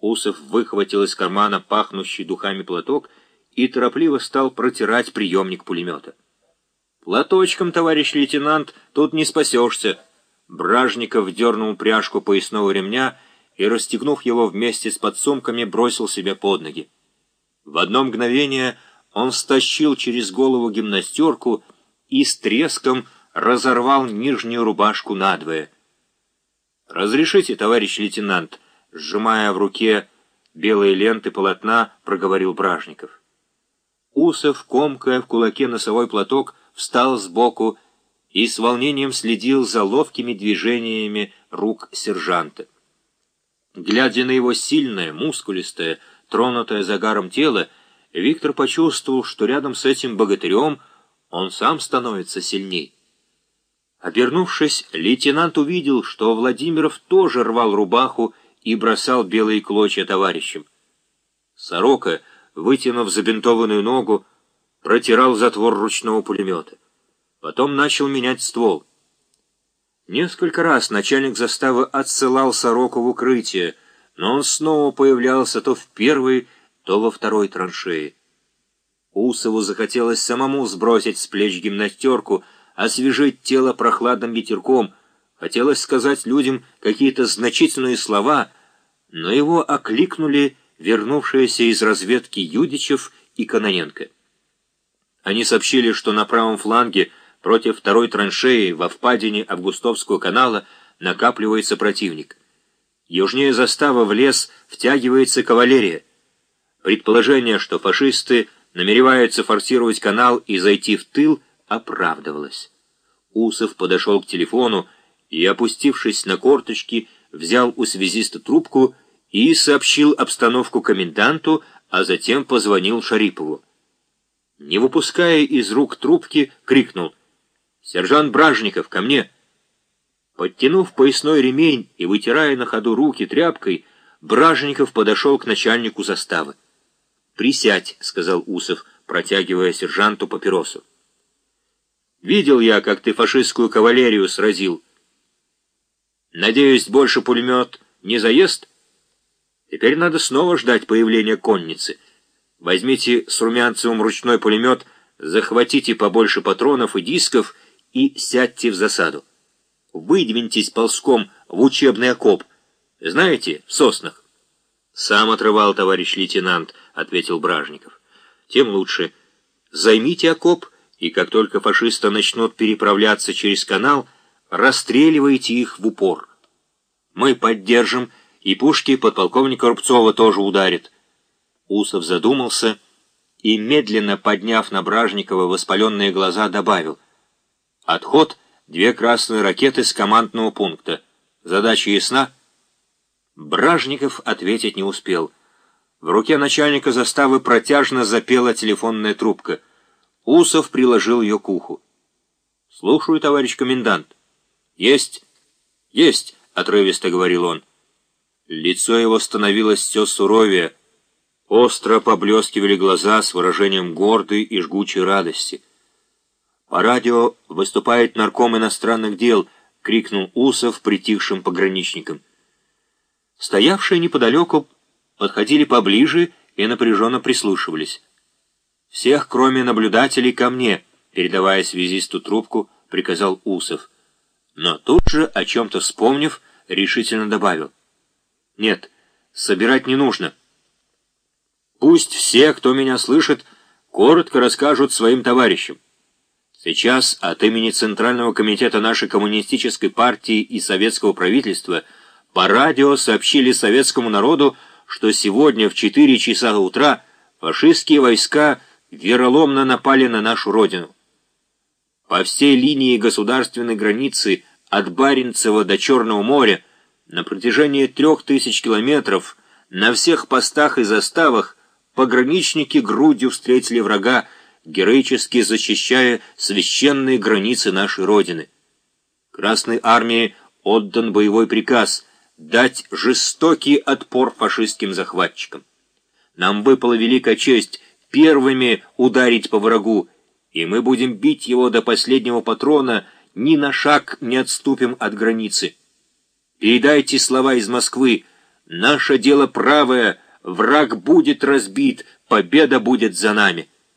Усов выхватил из кармана пахнущий духами платок и торопливо стал протирать приемник пулемета. «Платочком, товарищ лейтенант, тут не спасешься». Бражников дернул пряжку поясного ремня и, расстегнув его вместе с подсумками, бросил себе под ноги. В одно мгновение он стащил через голову гимнастерку и с треском разорвал нижнюю рубашку надвое. «Разрешите, товарищ лейтенант», сжимая в руке белые ленты полотна, проговорил Бражников. Усов, комкая в кулаке носовой платок, встал сбоку и с волнением следил за ловкими движениями рук сержанта. Глядя на его сильное, мускулистое, тронутое загаром тело, Виктор почувствовал, что рядом с этим богатырем он сам становится сильней. Обернувшись, лейтенант увидел, что Владимиров тоже рвал рубаху и бросал белые клочья товарищам. Сорока, вытянув забинтованную ногу, протирал затвор ручного пулемета. Потом начал менять ствол. Несколько раз начальник заставы отсылал Сороку в укрытие, но он снова появлялся то в первой, то во второй траншее. Усову захотелось самому сбросить с плеч гимнастерку, освежить тело прохладным ветерком, хотелось сказать людям какие-то значительные слова, но его окликнули вернувшиеся из разведки Юдичев и Кононенко. Они сообщили, что на правом фланге против второй траншеи во впадине Августовского канала накапливается противник. Южнее заставы в лес втягивается кавалерия. Предположение, что фашисты намереваются форсировать канал и зайти в тыл, оправдывалось. Усов подошел к телефону и, опустившись на корточки, взял у связиста трубку и сообщил обстановку коменданту, а затем позвонил Шарипову. Не выпуская из рук трубки, крикнул «Сержант Бражников, ко мне!» Подтянув поясной ремень и вытирая на ходу руки тряпкой, Бражников подошел к начальнику заставы. «Присядь», — сказал Усов, протягивая сержанту папиросу. «Видел я, как ты фашистскую кавалерию сразил». Надеюсь, больше пулемет не заест? Теперь надо снова ждать появления конницы. Возьмите с Румянцевым ручной пулемет, захватите побольше патронов и дисков и сядьте в засаду. Выдвиньтесь ползком в учебный окоп. Знаете, в соснах. «Сам отрывал, товарищ лейтенант», — ответил Бражников. «Тем лучше. Займите окоп, и как только фашисты начнут переправляться через канал, расстреливайте их в упор». Мы поддержим, и пушки подполковника Рубцова тоже ударят. Усов задумался и, медленно подняв на Бражникова воспаленные глаза, добавил. Отход — две красные ракеты с командного пункта. Задача ясна? Бражников ответить не успел. В руке начальника заставы протяжно запела телефонная трубка. Усов приложил ее к уху. «Слушаю, товарищ комендант». «Есть, есть» отрывисто говорил он. Лицо его становилось все суровее, остро поблескивали глаза с выражением гордой и жгучей радости. «По радио выступает нарком иностранных дел», — крикнул Усов притихшим пограничникам. Стоявшие неподалеку подходили поближе и напряженно прислушивались. «Всех, кроме наблюдателей, ко мне», — передавая связисту трубку, приказал Усов. Но тут же, о чем-то вспомнив, решительно добавил. «Нет, собирать не нужно. Пусть все, кто меня слышит, коротко расскажут своим товарищам. Сейчас от имени Центрального комитета нашей коммунистической партии и советского правительства по радио сообщили советскому народу, что сегодня в 4 часа утра фашистские войска вероломно напали на нашу родину. По всей линии государственной границы от Баренцева до Черного моря на протяжении трех тысяч километров на всех постах и заставах пограничники грудью встретили врага, героически защищая священные границы нашей Родины. Красной армии отдан боевой приказ дать жестокий отпор фашистским захватчикам. Нам выпала великая честь первыми ударить по врагу, и мы будем бить его до последнего патрона, ни на шаг не отступим от границы. Передайте слова из Москвы. Наше дело правое, враг будет разбит, победа будет за нами.